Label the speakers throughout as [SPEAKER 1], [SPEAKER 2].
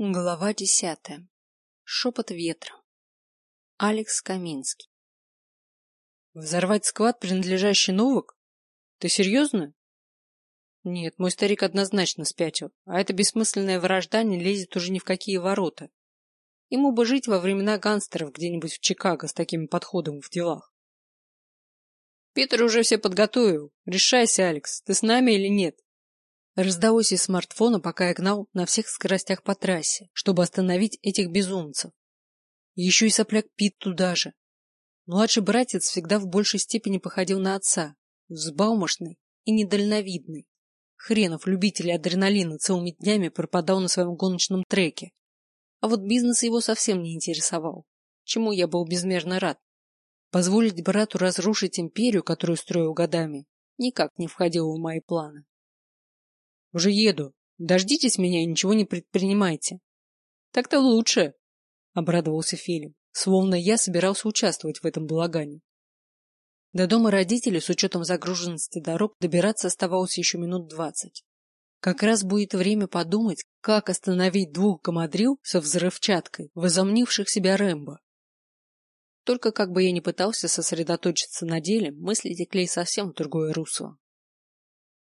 [SPEAKER 1] Глава десятая. Шепот ветра. Алекс Каминский.
[SPEAKER 2] Взорвать склад, принадлежащий Новак? Ты серьезно? Нет, мой старик однозначно спятил, а эта бессмысленная вражда не лезет уже ни в какие ворота. Ему бы жить во времена гангстеров где-нибудь в Чикаго с таким подходом в делах. Питер уже все подготовил. Решайся, Алекс, ты с нами или нет? Раздалось из смартфона, пока я гнал на всех скоростях по трассе, чтобы остановить этих безумцев. Еще и сопляк Пит туда же. Младший братец всегда в большей степени походил на отца, взбалмошный и недальновидный. Хренов любитель адреналина целыми днями пропадал на своем гоночном треке. А вот бизнес его совсем не интересовал, чему я был безмерно рад. Позволить брату разрушить империю, которую строил годами, никак не входило в мои планы. Уже еду. Дождитесь меня и ничего не предпринимайте. Так-то лучше, обрадовался Филипп, словно я собирался участвовать в этом балагане. До дома родителей с учетом загруженности дорог добираться оставалось еще минут двадцать. Как раз будет время подумать, как остановить двух гамадрил со взрывчаткой, возомнивших себя Рэмбо. Только как бы я ни пытался сосредоточиться на деле, мысли текли совсем в другое русло.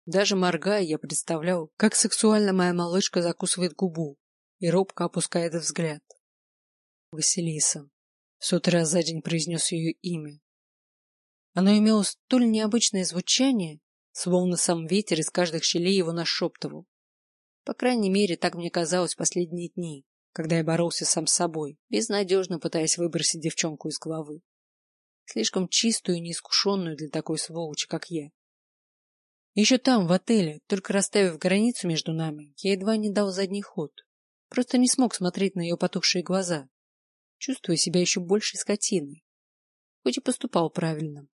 [SPEAKER 2] Даже моргая, я представлял, как сексуально моя малышка закусывает губу и робко опускает взгляд. Василиса. В сотый раз за день произнес ее имя. Оно имело столь необычное звучание, словно сам ветер из каждых щелей его нашептывал. По крайней мере, так мне казалось последние дни, когда я боролся сам с собой, безнадежно пытаясь выбросить девчонку из головы. Слишком чистую и неискушенную для такой сволочи, как я. Еще там, в отеле, только расставив границу между нами, я едва не дал задний ход. Просто не смог смотреть на ее потухшие глаза, чувствуя себя еще большей скотиной. Хоть и поступал правильно.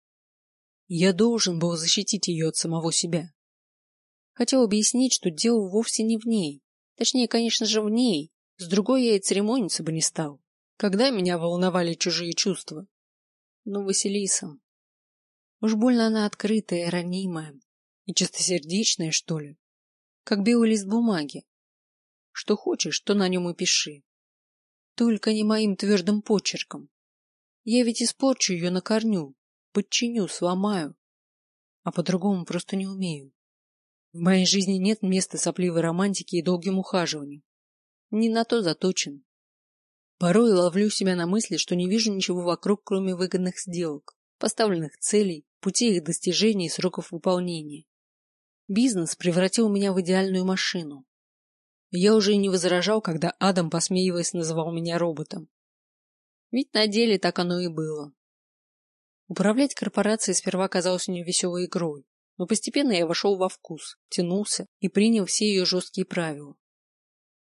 [SPEAKER 2] Я должен был защитить ее от самого себя. Хотел объяснить, что дело вовсе не в ней. Точнее, конечно же, в ней. С другой я и церемониться бы не стал. Когда меня волновали чужие чувства? Ну, Василиса. Уж больно она открытая ранимая, и чистосердечное, что ли? Как белый лист бумаги. Что хочешь, то на нем и пиши. Только не моим твердым почерком. Я ведь испорчу ее на корню, подчиню, сломаю. А по-другому просто не умею. В моей жизни нет места сопливой романтики и долгим ухаживаниям. Не на то заточен. Порой ловлю себя на мысли, что не вижу ничего вокруг, кроме выгодных сделок, поставленных целей, путей их достижения и сроков выполнения. Бизнес превратил меня в идеальную машину. Я уже и не возражал, когда Адам, посмеиваясь, называл меня роботом. Ведь на деле так оно и было. Управлять корпорацией сперва казалось мне веселой игрой, но постепенно я вошел во вкус, тянулся и принял все ее жесткие правила.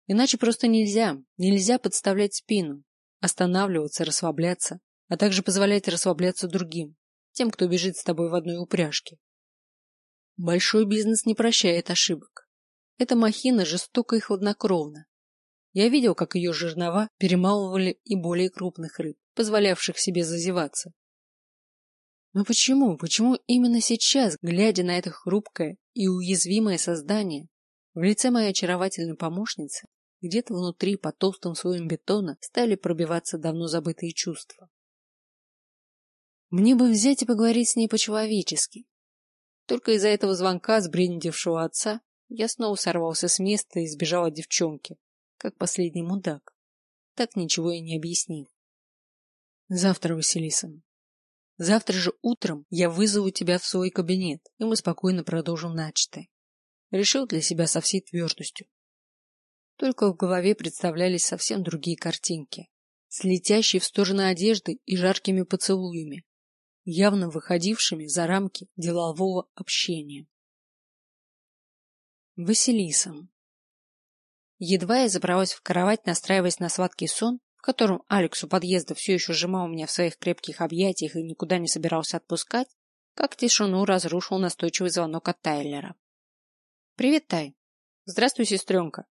[SPEAKER 2] Иначе просто нельзя, нельзя подставлять спину, останавливаться, расслабляться, а также позволять расслабляться другим, тем, кто бежит с тобой в одной упряжке. Большой бизнес не прощает ошибок. Эта махина жестока и хладнокровна. Я видел, как ее жернова перемалывали и более крупных рыб, позволявших себе зазеваться. Но почему, почему именно сейчас, глядя на это хрупкое и уязвимое создание, в лице моей очаровательной помощницы, где-то внутри, под толстым слоем бетона, стали пробиваться давно забытые чувства? Мне бы взять и поговорить с ней по-человечески, только из-за этого звонка сбрендившего отца я снова сорвался с места и сбежал от девчонки, как последний мудак, так ничего и не объяснив. Завтра, Василиса. Завтра же утром я вызову тебя в свой кабинет, и мы спокойно продолжим начатое. Решил для себя со всей твердостью. Только в голове представлялись совсем другие картинки, с летящей в сторону одежды и жаркими поцелуями, явно выходившими за рамки делового общения. Василиса. Едва я забралась в кровать, настраиваясь на сладкий сон, в котором Алекс у подъезда все еще сжимал меня в своих крепких объятиях и никуда не собирался отпускать, как тишину разрушил настойчивый звонок от Тайлера. «Привет, Тай. Здравствуй, сестренка».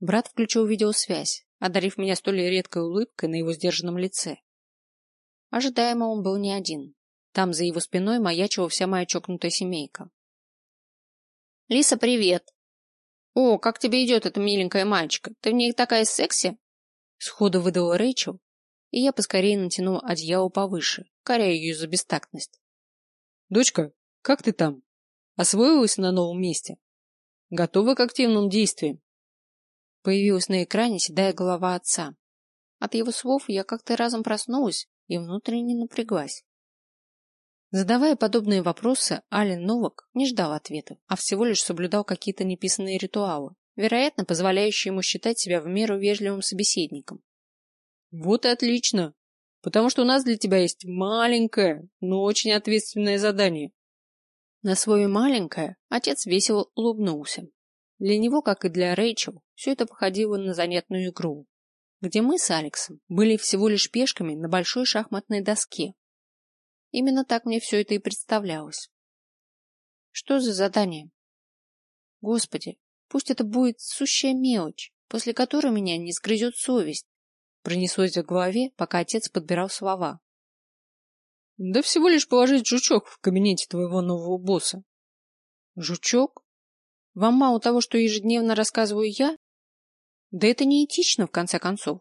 [SPEAKER 2] Брат включил видеосвязь, одарив меня столь редкой улыбкой на его сдержанном лице, Ожидаемо он был не один. Там за его спиной маячила вся моя чокнутая семейка. «Лиса, привет!»
[SPEAKER 1] О, как тебе идет эта миленькая мальчика? Ты в ней такая секси? Сходу выдала Рэйчел, и я поскорее натянула одеяло повыше, коряя ее за бестактность.
[SPEAKER 2] Дочка, как ты там? Освоилась на новом месте? Готова к активным действиям?
[SPEAKER 1] Появилась на экране седая голова отца. От его слов я как-то разом проснулась и внутренне напряглась. Задавая подобные вопросы, Ален Новак не ждал ответов, а всего лишь соблюдал какие-то неписанные ритуалы, вероятно, позволяющие ему считать себя в меру вежливым собеседником.
[SPEAKER 2] Вот и отлично, потому что у нас для тебя есть маленькое, но очень ответственное задание.
[SPEAKER 1] На свое маленькое отец весело улыбнулся. Для него, как и для Рэйчел, все это походило на занятную игру, где мы с Алексом были всего лишь пешками на большой шахматной доске. Именно так мне все это и представлялось. Что за задание? Господи, пусть это будет сущая мелочь, после которой меня не сгрызет совесть. Пронеслось в голове, пока отец подбирал слова.
[SPEAKER 2] Да всего лишь положить жучок в кабинете твоего нового босса.
[SPEAKER 1] Жучок? Вам мало того, что ежедневно рассказываю я? Да это неэтично, в конце концов.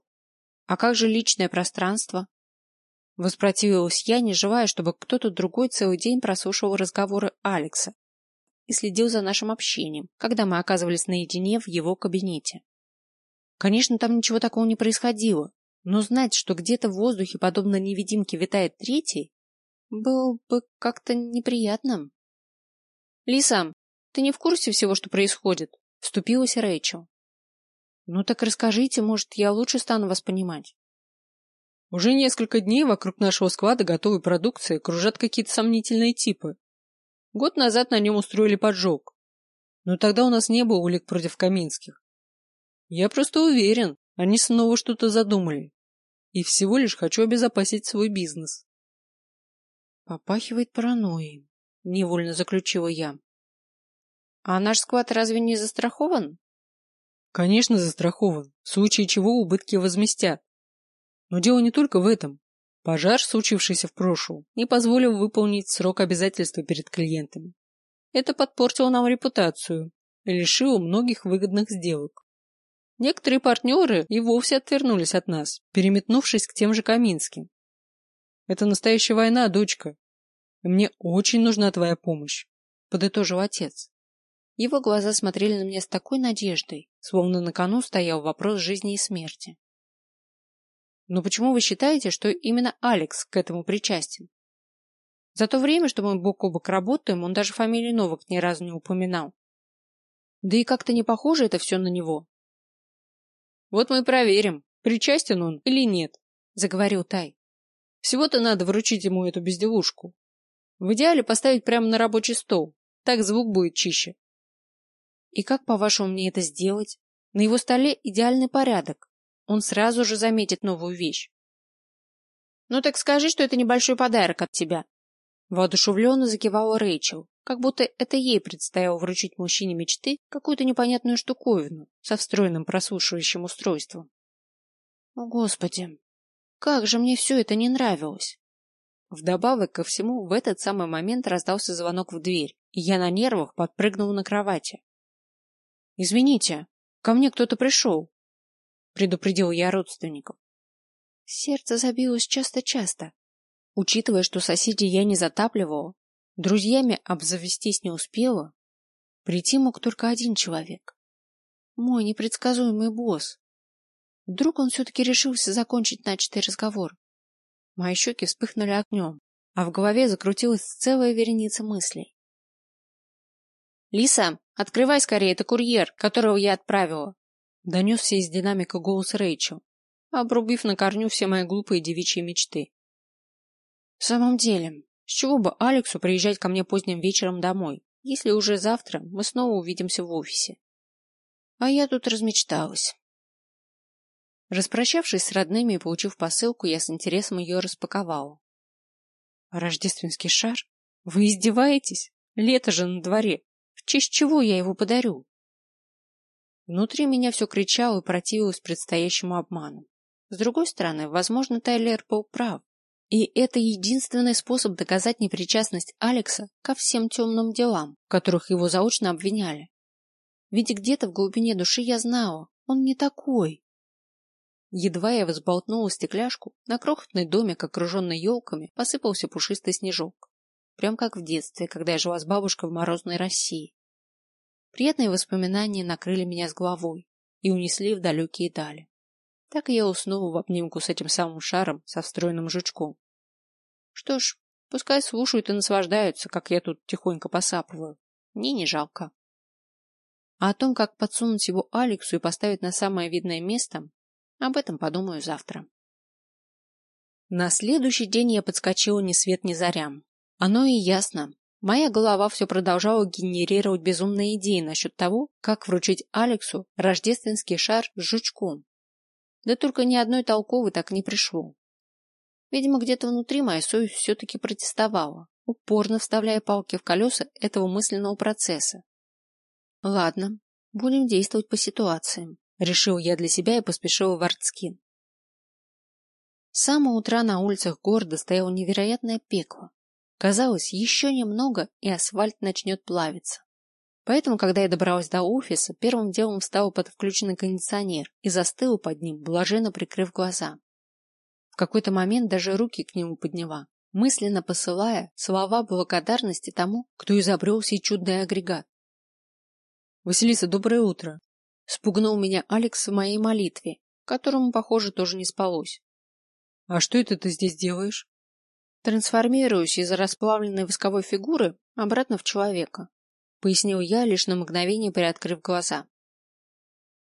[SPEAKER 1] А как же личное пространство? Воспротивилась я, не желая, чтобы кто-то другой целый день прослушивал разговоры Алекса и следил за нашим общением, когда мы оказывались наедине в его кабинете. Конечно, там ничего такого не происходило, но знать, что где-то в воздухе, подобно невидимке, витает третий, было бы как-то неприятным. Лиса, ты не в курсе всего, что происходит? Вступилась Рэйчел. Ну так расскажите, может, я лучше стану вас понимать.
[SPEAKER 2] Уже несколько дней вокруг нашего склада готовой продукции кружат какие-то сомнительные типы. Год назад на нем устроили поджог. Но тогда у нас не было улик против Каминских. Я просто уверен, они снова что-то задумали. И всего лишь хочу обезопасить свой бизнес.
[SPEAKER 1] Попахивает паранойей, невольно заключила я. А наш склад разве не застрахован?
[SPEAKER 2] Конечно, застрахован, в случае чего убытки возместят. Но дело не только в этом. Пожар, случившийся в прошлом, не позволил выполнить срок обязательства перед клиентами. Это подпортило нам репутацию и лишило многих выгодных сделок. Некоторые партнеры и вовсе отвернулись от нас, переметнувшись к тем же Каминским. Это настоящая война, дочка. И мне очень нужна твоя помощь, подытожил отец.
[SPEAKER 1] Его глаза смотрели на меня с такой надеждой, словно на кону стоял вопрос жизни и смерти. Но почему вы считаете, что именно Алекс к этому причастен? За то время, что мы бок о бок работаем, он даже фамилию Новак ни разу не упоминал. Да и как-то не похоже это все на него.
[SPEAKER 2] Вот мы и проверим, причастен он или нет, заговорил Тай. Всего-то надо вручить ему эту безделушку. В идеале поставить прямо на рабочий стол, так звук будет чище.
[SPEAKER 1] И как, по-вашему, мне это сделать? На его столе идеальный порядок. Он сразу же заметит новую вещь. Ну так скажи, что это небольшой подарок от тебя. Воодушевленно закивала Рэйчел, как будто это ей предстояло вручить мужчине мечты какую-то непонятную штуковину со встроенным прослушивающим устройством. О, Господи, как же мне все это не нравилось! Вдобавок ко всему, в этот самый момент раздался звонок в дверь, и я на нервах подпрыгнул на кровати. «Извините, ко мне кто-то пришел», — предупредил я родственников. Сердце забилось часто-часто. Учитывая, что соседей я не затапливала, друзьями обзавестись не успела, прийти мог только один человек. Мой непредсказуемый босс. Вдруг он все-таки решился закончить начатый разговор. Мои щеки вспыхнули огнем, а в голове закрутилась целая вереница мыслей. «Лиса, открывай скорее, это курьер, которого я отправила!» Донесся из динамика голос Рэйчел, обрубив на корню все мои глупые девичьи мечты. В самом деле, с чего бы Алексу приезжать ко мне поздним вечером домой, если уже завтра мы снова увидимся в офисе? А я тут размечталась. Распрощавшись с родными и получив посылку, я с интересом ее распаковала. Рождественский шар? Вы издеваетесь? Лето же на дворе. В честь чего я его подарю? Внутри меня все кричало и противилось предстоящему обману. С другой стороны, возможно, Тайлер был прав. И это единственный способ доказать непричастность Алекса ко всем темным делам, в которых его заочно обвиняли. Ведь где-то в глубине души я знала, он не такой. Едва я взболтнула стекляшку, на крохотный домик, окруженный елками, посыпался пушистый снежок. Прям как в детстве, когда я жила с бабушкой в морозной России. Приятные воспоминания накрыли меня с головой и унесли в далекие дали. Так я уснула в обнимку с этим самым шаром со встроенным жучком. Что ж, пускай слушают и наслаждаются, как я тут тихонько посапываю. Мне не жалко. А о том, как подсунуть его Алексу и поставить на самое видное место, об этом подумаю завтра. На следующий день я подскочила ни свет ни зарям. Оно и ясно. Моя голова все продолжала генерировать безумные идеи насчет того, как вручить Алексу рождественский шар с жучком. Да только ни одной толковой так не пришло. Видимо, где-то внутри моя совесть все-таки протестовала, упорно вставляя палки в колеса этого мысленного процесса. Ладно, будем действовать по ситуациям, решил я для себя и поспешил в Артскин. С самого утра на улицах города стояло невероятное пекло. Казалось, еще немного, и асфальт начнет плавиться. Поэтому, когда я добралась до офиса, первым делом встала под включенный кондиционер и застыла под ним, блаженно прикрыв глаза. В какой-то момент даже руки к нему подняла, мысленно посылая слова благодарности тому, кто изобрел сей чудный агрегат. Василиса, доброе утро. Спугнул меня Алекс в моей молитве, которому, похоже, тоже не спалось. А что это ты здесь делаешь? Трансформируюсь из расплавленной восковой фигуры обратно в человека пояснил я, лишь на мгновение приоткрыв глаза.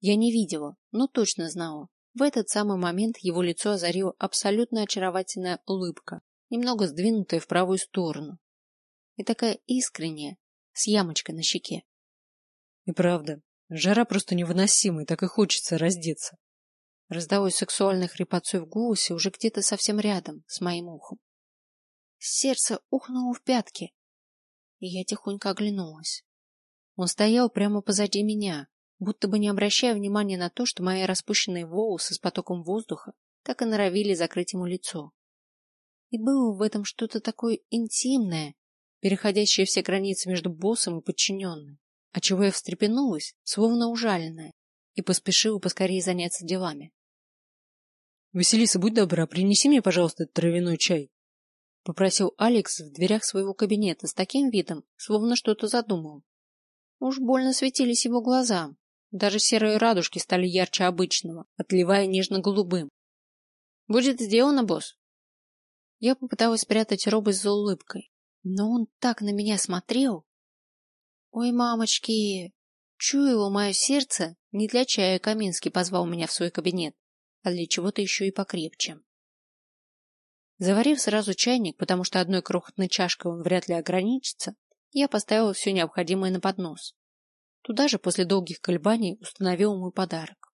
[SPEAKER 1] Я не видела, но точно знала. В этот самый момент его лицо озарила абсолютно очаровательная улыбка, немного сдвинутая в правую сторону. И такая искренняя, с ямочкой на щеке. И правда, жара просто невыносимая, так и хочется раздеться. Раздалось сексуальной хрипотцой в голосе уже где-то совсем рядом, с моим ухом. Сердце ухнуло в пятки, и я тихонько оглянулась. Он стоял прямо позади меня, будто бы не обращая внимания на то, что мои распущенные волосы с потоком воздуха так и норовили закрыть ему лицо. И было в этом что-то такое интимное, переходящее все границы между боссом и подчиненным, отчего я встрепенулась, словно ужаленная, и поспешила поскорее заняться делами. — Василиса, будь добра, принеси мне, пожалуйста, травяной чай попросил Алекс в дверях своего кабинета с таким видом, словно что-то задумал. Уж больно светились его глаза. Даже серые радужки стали ярче обычного, отливая нежно-голубым. Будет сделано, босс. Я попыталась спрятать робость за улыбкой, но он так на меня смотрел. Ой, мамочки, чуяло мое сердце, не для чая Каминский позвал меня в свой кабинет, а для чего-то еще и покрепче. Заварив сразу чайник, потому что одной крохотной чашкой он вряд ли ограничится, я поставила все необходимое на поднос. Туда же после долгих колебаний установила мой подарок.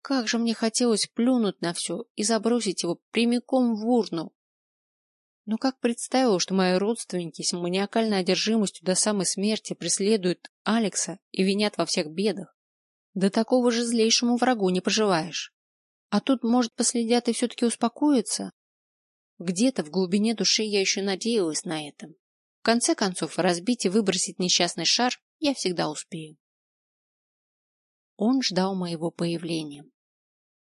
[SPEAKER 1] Как же мне хотелось плюнуть на все и забросить его прямиком в урну. Но как представила, что мои родственники с маниакальной одержимостью до самой смерти преследуют Алекса и винят во всех бедах, да такого же злейшему врагу не пожелаешь. А тут, может, последят и все-таки успокоятся? Где-то в глубине души я еще надеялась на это. В конце концов, разбить и выбросить несчастный шар я всегда успею. Он ждал моего появления.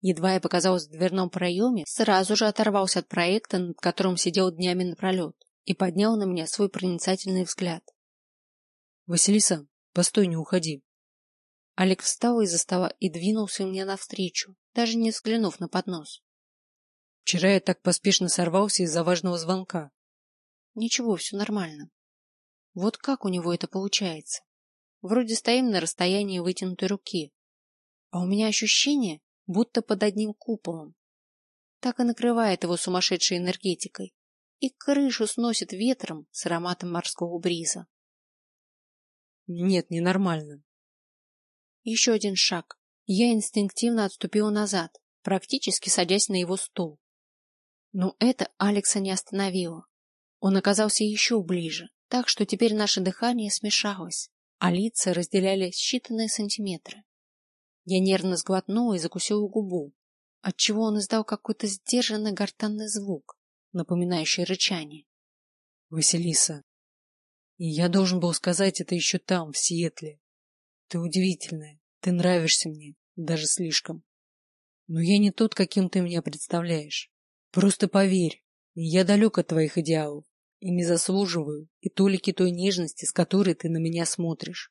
[SPEAKER 1] Едва я показалась в дверном проеме, сразу же оторвался от проекта, над которым сидел днями напролет, и поднял на меня свой проницательный взгляд. — Василиса, постой, не уходи. Алекс встал из-за стола и двинулся мне навстречу, даже не взглянув на поднос. Вчера я так поспешно сорвался из-за важного звонка. Ничего, все нормально. Вот как у него это получается? Вроде стоим на расстоянии вытянутой руки, а у меня ощущение, будто под одним куполом. Так и накрывает его сумасшедшей энергетикой, и крышу сносит ветром с ароматом морского бриза. Нет, ненормально. Еще один шаг. Я инстинктивно отступила назад, практически садясь на его стул. Но это Алекса не остановило. Он оказался еще ближе, так что теперь наше дыхание смешалось, а лица разделяли считанные сантиметры. Я нервно сглотнула и закусила губу, отчего он издал какой-то сдержанный гортанный звук, напоминающий рычание. — Василиса, я должен был сказать это еще там, в Сиэтле.
[SPEAKER 2] Ты удивительная. Ты нравишься мне. Даже слишком. Но я не тот, каким ты меня представляешь. Просто поверь, я далек от твоих идеалов и не заслуживаю и толики той нежности, с которой ты на меня смотришь.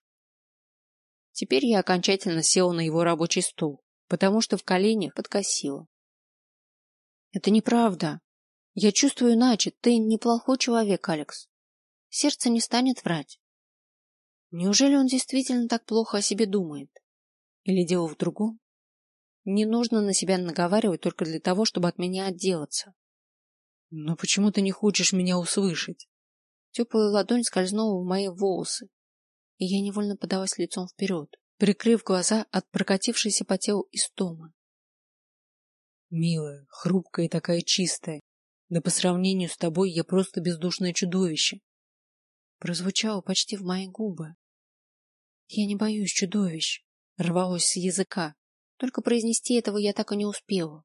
[SPEAKER 1] Теперь я окончательно села на его рабочий стул, потому что в коленях подкосила. Это неправда. Я чувствую иначе. Ты неплохой человек, Алекс. Сердце не станет врать. Неужели он действительно так плохо о себе думает? Или дело в другом? Не нужно на себя наговаривать только для того, чтобы от меня отделаться.
[SPEAKER 2] Но почему ты не хочешь меня услышать?
[SPEAKER 1] Теплая ладонь скользнула в мои волосы, и я невольно подалась лицом вперед, прикрыв глаза от прокатившейся по телу истомы.
[SPEAKER 2] Милая, хрупкая и такая чистая, да по сравнению с тобой я просто бездушное чудовище.
[SPEAKER 1] Прозвучало почти в мои губы. Я не боюсь чудовищ, рвалось с языка, только произнести этого я так и не успела.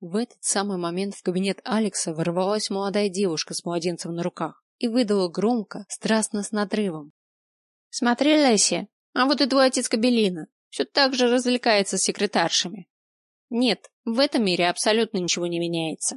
[SPEAKER 1] В этот самый момент в кабинет Алекса ворвалась молодая девушка с младенцем на руках и выдала громко, страстно с надрывом. — Смотри, Леся, а вот и твой отец Кабелина все так же развлекается с секретаршами. Нет, в этом мире абсолютно ничего не меняется.